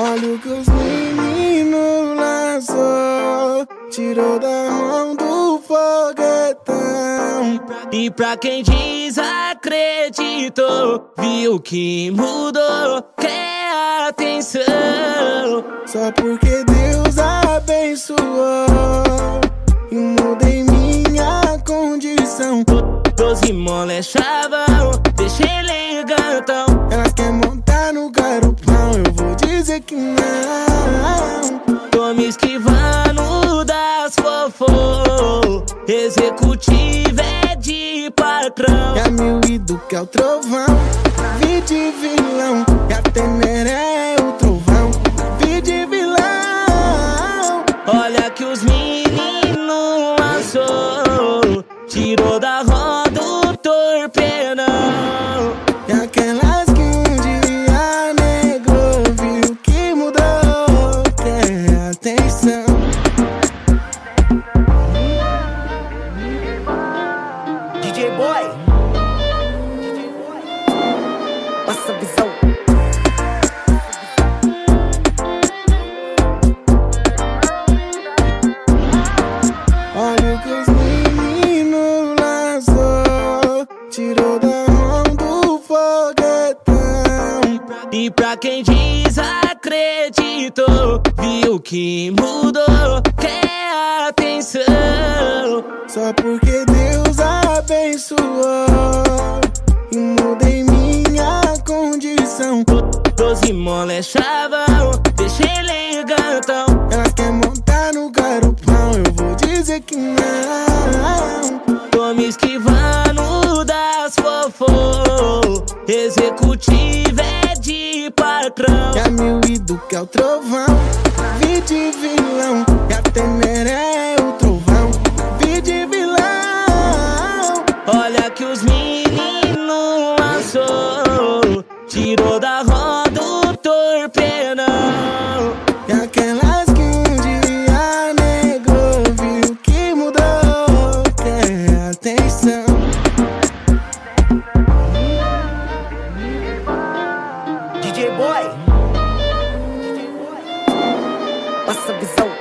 Olha o que os meninos lançou, tirou da mão do foguetão. E pra quem desacreditou, viu que mudou, quer atenção. Só porque É de patrão. E a mil e do que é o trovão, vi de vilão. E a teneré é o trovão, vi de vilão. Olha que os meninos lançou, tirou da roda o torpedão. Passa a visão. Olha o que os meninos lançou, tirou da mão do foguetão. E pra quem desacreditou, viu que mudou, quer atenção. Só porque Deus abençoou e mudei. Doze mole chavão, deixa elegantão. Elas querem montar no garupão, eu vou dizer que não. Tô me esquivando das fofo. Executivo é de patrão. E a mil e do que é o trovão, vi de vilão. E a teneré DJ Boy. Passa a visão.